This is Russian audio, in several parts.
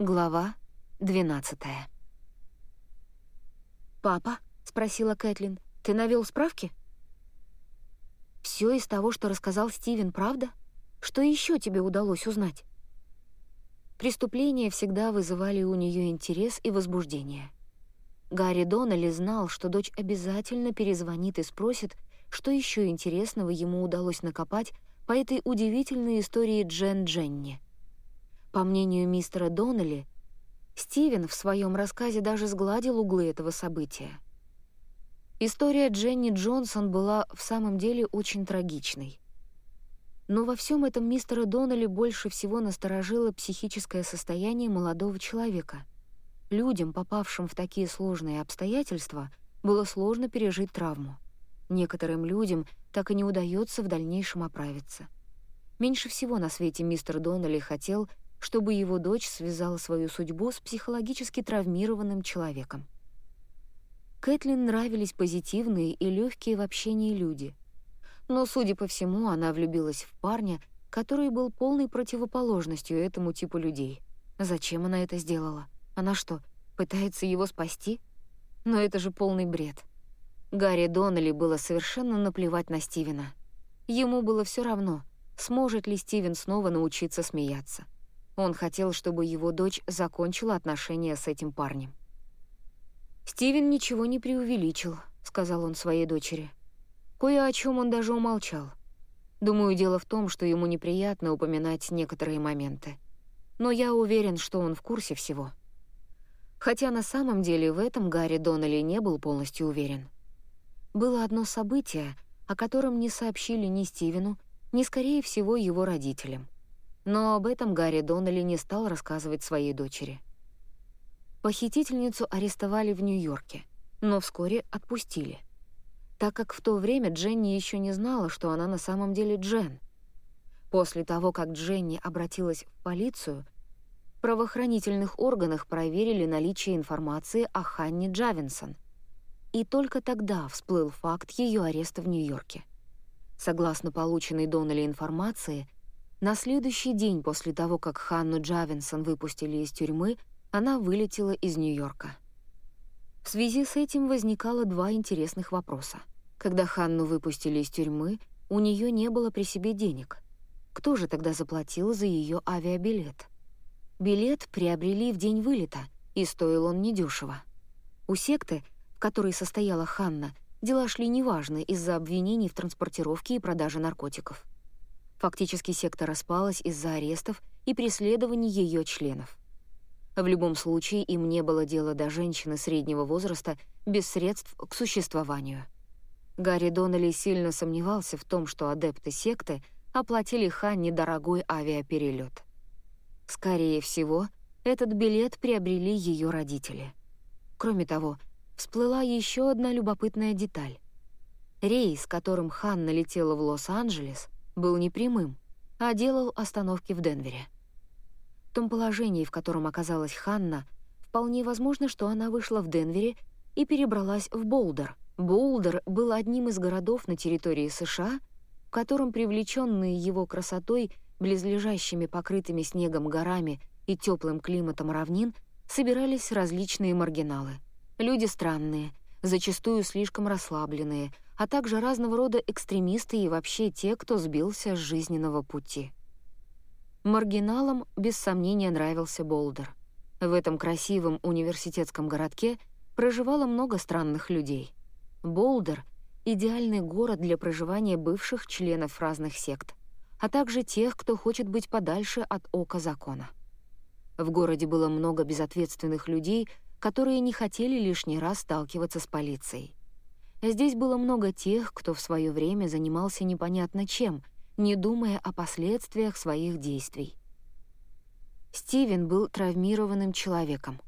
Глава 12 «Папа?» — спросила Кэтлин. «Ты навел справки?» «Все из того, что рассказал Стивен, правда? Что еще тебе удалось узнать?» Преступления всегда вызывали у нее интерес и возбуждение. Гарри Доннелли знал, что дочь обязательно перезвонит и спросит, что еще интересного ему удалось накопать по этой удивительной истории Джен Дженни — по мнению мистера Доннелли, Стивен в своем рассказе даже сгладил углы этого события. История Дженни Джонсон была в самом деле очень трагичной. Но во всем этом мистера Доннелли больше всего насторожило психическое состояние молодого человека. Людям, попавшим в такие сложные обстоятельства, было сложно пережить травму. Некоторым людям так и не удается в дальнейшем оправиться. Меньше всего на свете мистер Доннелли хотел, чтобы его дочь связала свою судьбу с психологически травмированным человеком. Кэтлин нравились позитивные и легкие в общении люди. Но, судя по всему, она влюбилась в парня, который был полной противоположностью этому типу людей. Зачем она это сделала? Она что, пытается его спасти? Но это же полный бред. Гарри Доннелли было совершенно наплевать на Стивена. Ему было все равно, сможет ли Стивен снова научиться смеяться. Он хотел, чтобы его дочь закончила отношения с этим парнем. «Стивен ничего не преувеличил», — сказал он своей дочери. Кое о чем он даже умолчал. Думаю, дело в том, что ему неприятно упоминать некоторые моменты. Но я уверен, что он в курсе всего. Хотя на самом деле в этом Гарри Доннелли не был полностью уверен. Было одно событие, о котором не сообщили ни Стивену, ни, скорее всего, его родителям — но об этом Гарри Доннелли не стал рассказывать своей дочери. Похитительницу арестовали в Нью-Йорке, но вскоре отпустили, так как в то время Дженни еще не знала, что она на самом деле Джен. После того, как Дженни обратилась в полицию, в правоохранительных органах проверили наличие информации о Ханне Джавинсон, и только тогда всплыл факт ее ареста в Нью-Йорке. Согласно полученной Доннелли информации, на следующий день после того, как Ханну Джавинсон выпустили из тюрьмы, она вылетела из Нью-Йорка. В связи с этим возникало два интересных вопроса. Когда Ханну выпустили из тюрьмы, у нее не было при себе денег. Кто же тогда заплатил за ее авиабилет? Билет приобрели в день вылета, и стоил он недешево. У секты, в которой состояла Ханна, дела шли неважно из-за обвинений в транспортировке и продаже наркотиков. Фактически секта распалась из-за арестов и преследований ее членов. В любом случае им не было дела до женщины среднего возраста без средств к существованию. Гарри Доннелли сильно сомневался в том, что адепты секты оплатили Ханне дорогой авиаперелет. Скорее всего, этот билет приобрели ее родители. Кроме того, всплыла еще одна любопытная деталь. Рейс, которым Ханна летела в Лос-Анджелес, был не прямым, а делал остановки в Денвере. В том положении, в котором оказалась Ханна, вполне возможно, что она вышла в Денвере и перебралась в Болдер. Болдер был одним из городов на территории США, в котором привлеченные его красотой, близлежащими покрытыми снегом горами и теплым климатом равнин, собирались различные маргиналы. Люди странные, зачастую слишком расслабленные — а также разного рода экстремисты и вообще те, кто сбился с жизненного пути. Маргиналам без сомнения нравился Болдер. В этом красивом университетском городке проживало много странных людей. Болдер — идеальный город для проживания бывших членов разных сект, а также тех, кто хочет быть подальше от ока закона. В городе было много безответственных людей, которые не хотели лишний раз сталкиваться с полицией. Здесь было много тех, кто в свое время занимался непонятно чем, не думая о последствиях своих действий. Стивен был травмированным человеком.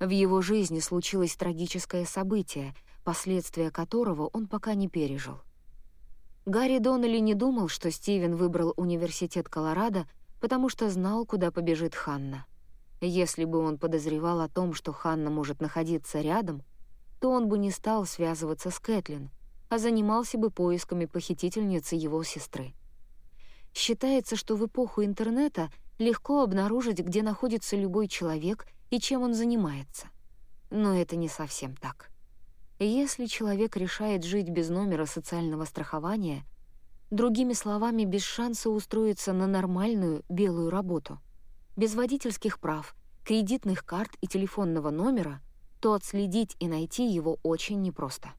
В его жизни случилось трагическое событие, последствия которого он пока не пережил. Гарри Доннелли не думал, что Стивен выбрал университет Колорадо, потому что знал, куда побежит Ханна. Если бы он подозревал о том, что Ханна может находиться рядом — то он бы не стал связываться с Кэтлин, а занимался бы поисками похитительницы его сестры. Считается, что в эпоху интернета легко обнаружить, где находится любой человек и чем он занимается. Но это не совсем так. Если человек решает жить без номера социального страхования, другими словами, без шанса устроиться на нормальную белую работу, без водительских прав, кредитных карт и телефонного номера, то отследить и найти его очень непросто.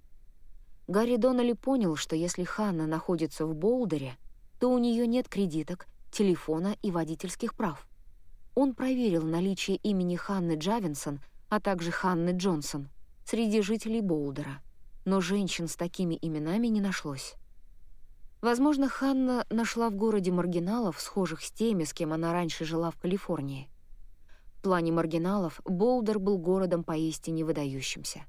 Гарри Доннелли понял, что если Ханна находится в Болдере, то у нее нет кредиток, телефона и водительских прав. Он проверил наличие имени Ханны Джавинсон, а также Ханны Джонсон среди жителей Болдера, но женщин с такими именами не нашлось. Возможно, Ханна нашла в городе маргиналов, схожих с теми, с кем она раньше жила в Калифорнии. Плане маргиналов Болдер был городом поистине выдающимся.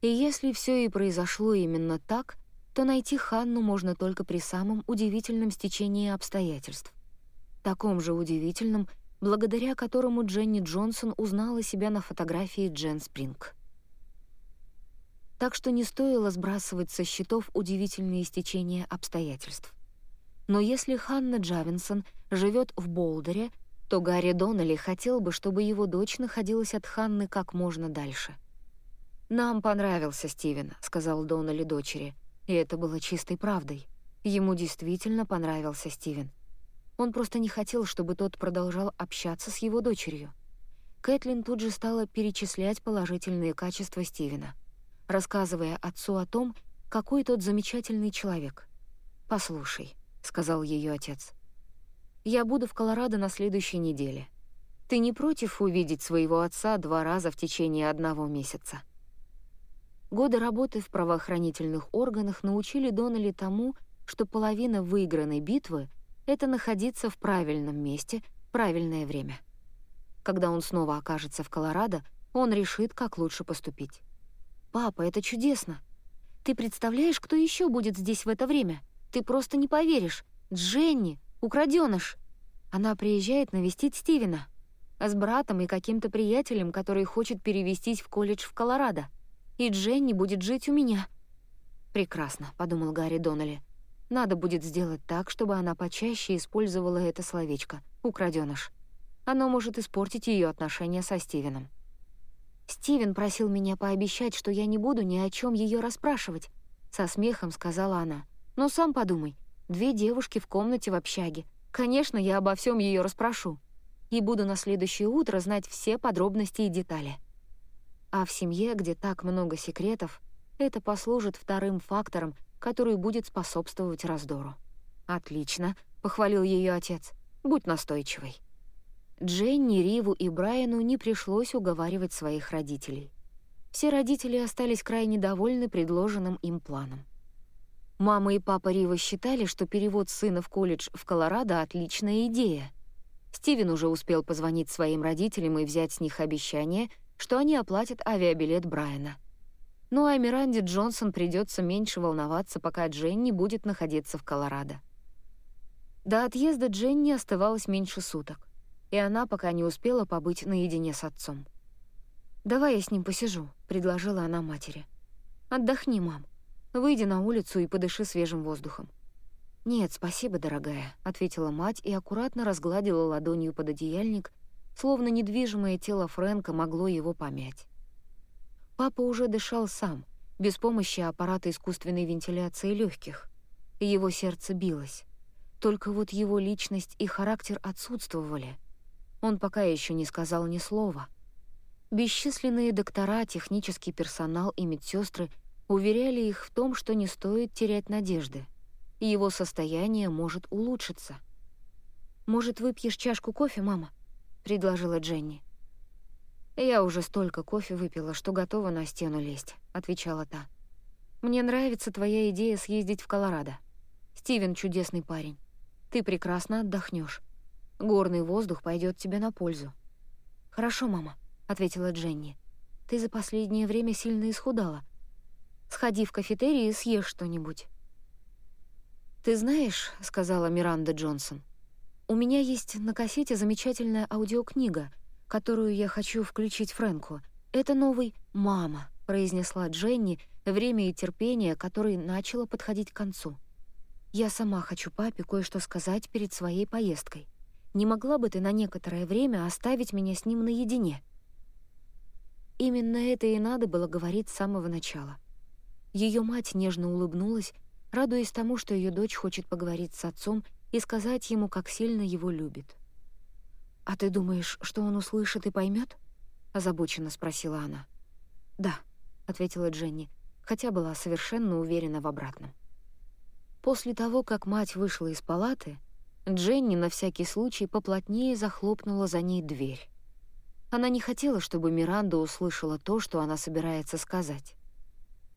И если все и произошло именно так, то найти Ханну можно только при самом удивительном стечении обстоятельств. Таком же удивительном, благодаря которому Дженни Джонсон узнала себя на фотографии Джен Спринг. Так что не стоило сбрасывать со счетов удивительные стечения обстоятельств. Но если Ханна Джавинсон живет в Болдере, то Гарри Доннелли хотел бы, чтобы его дочь находилась от Ханны как можно дальше. «Нам понравился Стивен», — сказал Доннелли дочери, и это было чистой правдой. Ему действительно понравился Стивен — он просто не хотел, чтобы тот продолжал общаться с его дочерью. Кэтлин тут же стала перечислять положительные качества Стивена, рассказывая отцу о том, какой тот замечательный человек. «Послушай», — сказал ее отец, — «я буду в Колорадо на следующей неделе. Ты не против увидеть своего отца два раза в течение одного месяца?» Годы работы в правоохранительных органах научили Доннелли тому, что половина выигранной битвы — это находиться в правильном месте правильное время. Когда он снова окажется в Колорадо, он решит, как лучше поступить. «Папа, это чудесно! Ты представляешь, кто еще будет здесь в это время? Ты просто не поверишь! Дженни, украденыш! Она приезжает навестить Стивена, с братом и каким-то приятелем, который хочет перевестись в колледж в Колорадо. И Дженни будет жить у меня». «Прекрасно», — подумал Гарри Доннелли. Надо будет сделать так, чтобы она почаще использовала это словечко «украдёныш». Оно может испортить ее отношения со Стивеном. «Стивен просил меня пообещать, что я не буду ни о чем ее расспрашивать», — со смехом сказала она. «Но сам подумай, две девушки в комнате в общаге. Конечно, я обо всем ее расспрошу. И буду на следующее утро знать все подробности и детали». А в семье, где так много секретов, это послужит вторым фактором, который будет способствовать раздору. «Отлично», — похвалил ее отец. «Будь настойчивой». Дженни, Риву и Брайану не пришлось уговаривать своих родителей. Все родители остались крайне довольны предложенным им планом. Мама и папа Рива считали, что перевод сына в колледж в Колорадо — отличная идея. Стивен уже успел позвонить своим родителям и взять с них обещание, что они оплатят авиабилет Брайана. Ну а Миранде Джонсон придется меньше волноваться, пока Дженни будет находиться в Колорадо. До отъезда Дженни оставалось меньше суток, и она пока не успела побыть наедине с отцом. «Давай я с ним посижу», — предложила она матери. «Отдохни, мам. Выйди на улицу и подыши свежим воздухом». «Нет, спасибо, дорогая», — ответила мать и аккуратно разгладила ладонью под одеяльник, словно недвижимое тело Фрэнка могло его помять. Папа уже дышал сам, без помощи аппарата искусственной вентиляции легких. Его сердце билось. Только вот его личность и характер отсутствовали. Он пока еще не сказал ни слова. Бесчисленные доктора, технический персонал и медсестры уверяли их в том, что не стоит терять надежды. Его состояние может улучшиться. «Может, выпьешь чашку кофе, мама?» — предложила Дженни. «Я уже столько кофе выпила, что готова на стену лезть», — отвечала та. «Мне нравится твоя идея съездить в Колорадо. Стивен — чудесный парень. Ты прекрасно отдохнешь. Горный воздух пойдет тебе на пользу». «Хорошо, мама», — ответила Дженни. «Ты за последнее время сильно исхудала. Сходи в кафетерий и съешь что-нибудь». «Ты знаешь», — сказала Миранда Джонсон, — «у меня есть на кассете замечательная аудиокнига — которую я хочу включить Фрэнку. Это новый «Мама», — произнесла Дженни, время и терпение, которое начало подходить к концу. «Я сама хочу папе кое-что сказать перед своей поездкой. не могла бы ты на некоторое время оставить меня с ним наедине?» Именно это и надо было говорить с самого начала. Ее мать нежно улыбнулась, радуясь тому, что ее дочь хочет поговорить с отцом и сказать ему, как сильно его любит. «А ты думаешь, что он услышит и поймет? озабоченно спросила она. «Да», — ответила Дженни, хотя была совершенно уверена в обратном. После того, как мать вышла из палаты, Дженни на всякий случай поплотнее захлопнула за ней дверь. Она не хотела, чтобы Миранда услышала то, что она собирается сказать.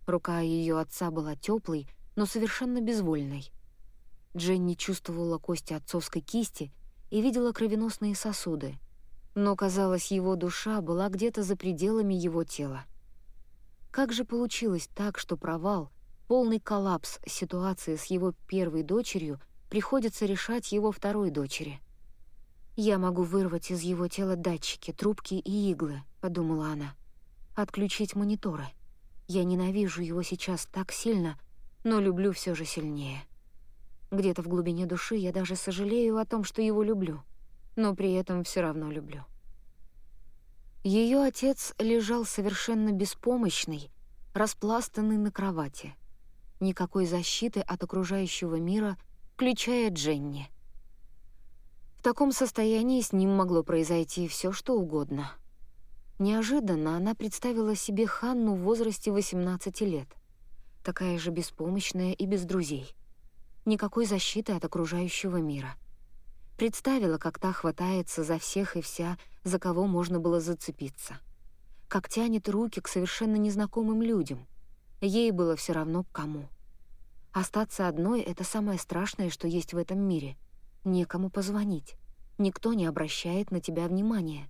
Рука ее отца была теплой, но совершенно безвольной. Дженни чувствовала кости отцовской кисти и видела кровеносные сосуды, но, казалось, его душа была где-то за пределами его тела. Как же получилось так, что провал, полный коллапс ситуации с его первой дочерью приходится решать его второй дочери? «Я могу вырвать из его тела датчики, трубки и иглы», — подумала она. «Отключить мониторы». Я ненавижу его сейчас так сильно, но люблю все же сильнее. Где-то в глубине души я даже сожалею о том, что его люблю, но при этом все равно люблю. Ее отец лежал совершенно беспомощный, распластанный на кровати. Никакой защиты от окружающего мира, включая Дженни. В таком состоянии с ним могло произойти все, что угодно — Неожиданно она представила себе Ханну в возрасте 18 лет. Такая же беспомощная и без друзей. Никакой защиты от окружающего мира. Представила, как та хватается за всех и вся, за кого можно было зацепиться. Как тянет руки к совершенно незнакомым людям. Ей было все равно к кому. Остаться одной — это самое страшное, что есть в этом мире. Некому позвонить. Никто не обращает на тебя внимания.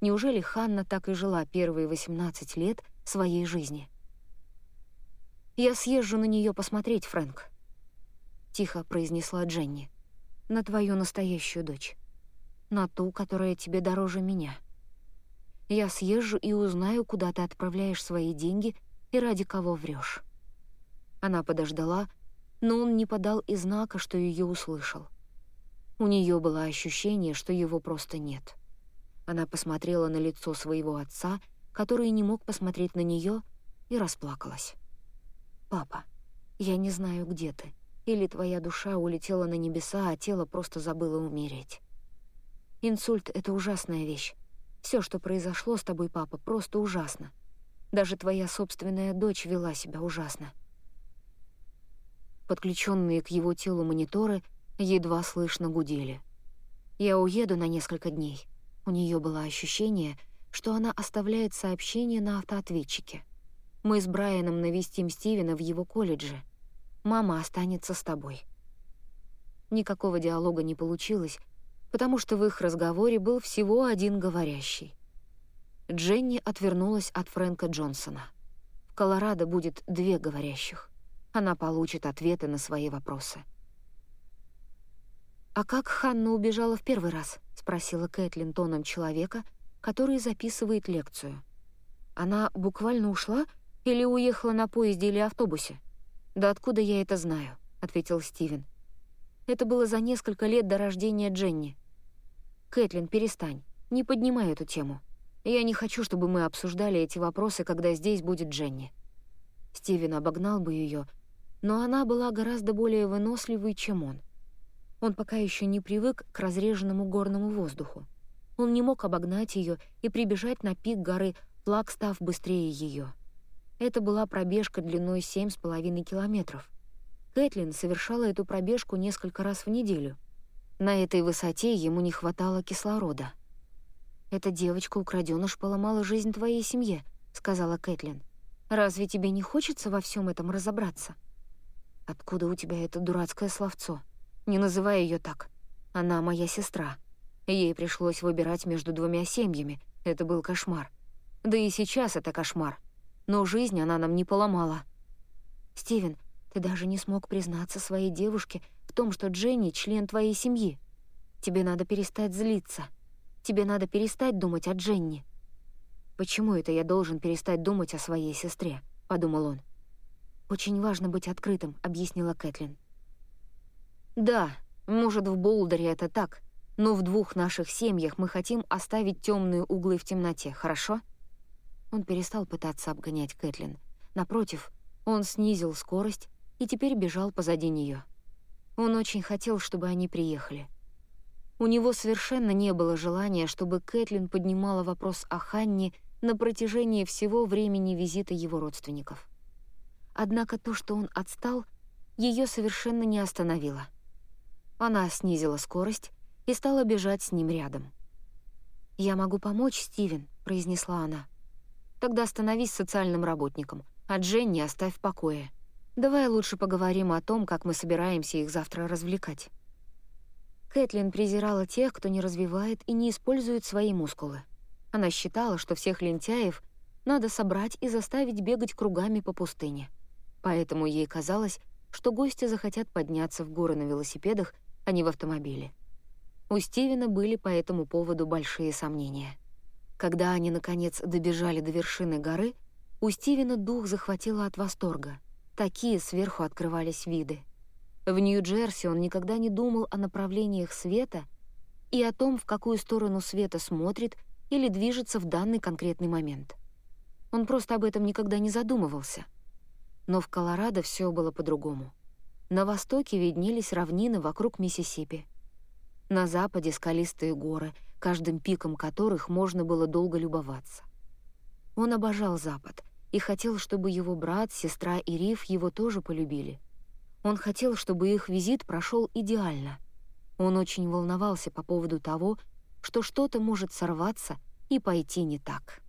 Неужели Ханна так и жила первые 18 лет своей жизни? «Я съезжу на нее посмотреть, Фрэнк», — тихо произнесла Дженни. «На твою настоящую дочь. На ту, которая тебе дороже меня. Я съезжу и узнаю, куда ты отправляешь свои деньги и ради кого врешь. Она подождала, но он не подал и знака, что ее услышал. У нее было ощущение, что его просто нет. Она посмотрела на лицо своего отца, который не мог посмотреть на нее, и расплакалась. «Папа, я не знаю, где ты. Или твоя душа улетела на небеса, а тело просто забыло умереть. Инсульт — это ужасная вещь. Все, что произошло с тобой, папа, просто ужасно. Даже твоя собственная дочь вела себя ужасно». Подключенные к его телу мониторы едва слышно гудели. «Я уеду на несколько дней. У нее было ощущение, что она оставляет сообщение на автоответчике. «Мы с Брайаном навестим Стивена в его колледже. Мама останется с тобой». Никакого диалога не получилось, потому что в их разговоре был всего один говорящий. Дженни отвернулась от Фрэнка Джонсона. В Колорадо будет две говорящих. Она получит ответы на свои вопросы. «А как Ханна убежала в первый раз?» — спросила Кэтлин тоном человека, который записывает лекцию. «Она буквально ушла или уехала на поезде или автобусе?» «Да откуда я это знаю?» — ответил Стивен. «Это было за несколько лет до рождения Дженни». «Кэтлин, перестань, не поднимай эту тему. Я не хочу, чтобы мы обсуждали эти вопросы, когда здесь будет Дженни». Стивен обогнал бы ее, но она была гораздо более выносливой, чем он. Он пока еще не привык к разреженному горному воздуху. Он не мог обогнать ее и прибежать на пик горы, став быстрее ее. Это была пробежка длиной семь с половиной километров. Кэтлин совершала эту пробежку несколько раз в неделю. На этой высоте ему не хватало кислорода. «Эта девочка-украдёныш поломала жизнь твоей семье», — сказала Кэтлин. «Разве тебе не хочется во всем этом разобраться?» «Откуда у тебя это дурацкое словцо?» Не называй ее так. Она моя сестра. Ей пришлось выбирать между двумя семьями. Это был кошмар. Да и сейчас это кошмар. Но жизнь она нам не поломала. Стивен, ты даже не смог признаться своей девушке в том, что Дженни — член твоей семьи. Тебе надо перестать злиться. Тебе надо перестать думать о Дженни. «Почему это я должен перестать думать о своей сестре?» — подумал он. «Очень важно быть открытым», — объяснила Кэтлин. «Да, может, в Болдере это так, Но в двух наших семьях мы хотим оставить темные углы в темноте, хорошо?» Он перестал пытаться обгонять Кэтлин. Напротив, он снизил скорость и теперь бежал позади нее. Он очень хотел, чтобы они приехали. У него совершенно не было желания, чтобы Кэтлин поднимала вопрос о Ханне на протяжении всего времени визита его родственников. Однако то, что он отстал, ее совершенно не остановило. Она снизила скорость и стала бежать с ним рядом. «Я могу помочь, Стивен», — произнесла она. «Тогда становись социальным работником, а Дженни оставь в покое. Давай лучше поговорим о том, как мы собираемся их завтра развлекать». Кэтлин презирала тех, кто не развивает и не использует свои мускулы. Она считала, что всех лентяев надо собрать и заставить бегать кругами по пустыне. Поэтому ей казалось, что гости захотят подняться в горы на велосипедах, а не в автомобиле. У Стивена были по этому поводу большие сомнения. Когда они, наконец, добежали до вершины горы, у Стивена дух захватило от восторга. Такие сверху открывались виды. В Нью-Джерси он никогда не думал о направлениях света и о том, в какую сторону света смотрит или движется в данный конкретный момент. Он просто об этом никогда не задумывался. Но в Колорадо все было по-другому. На востоке виднелись равнины вокруг Миссисипи. На западе скалистые горы, каждым пиком которых можно было долго любоваться. Он обожал Запад и хотел, чтобы его брат, сестра и Риф его тоже полюбили. Он хотел, чтобы их визит прошел идеально. Он очень волновался по поводу того, что что-то может сорваться и пойти не так.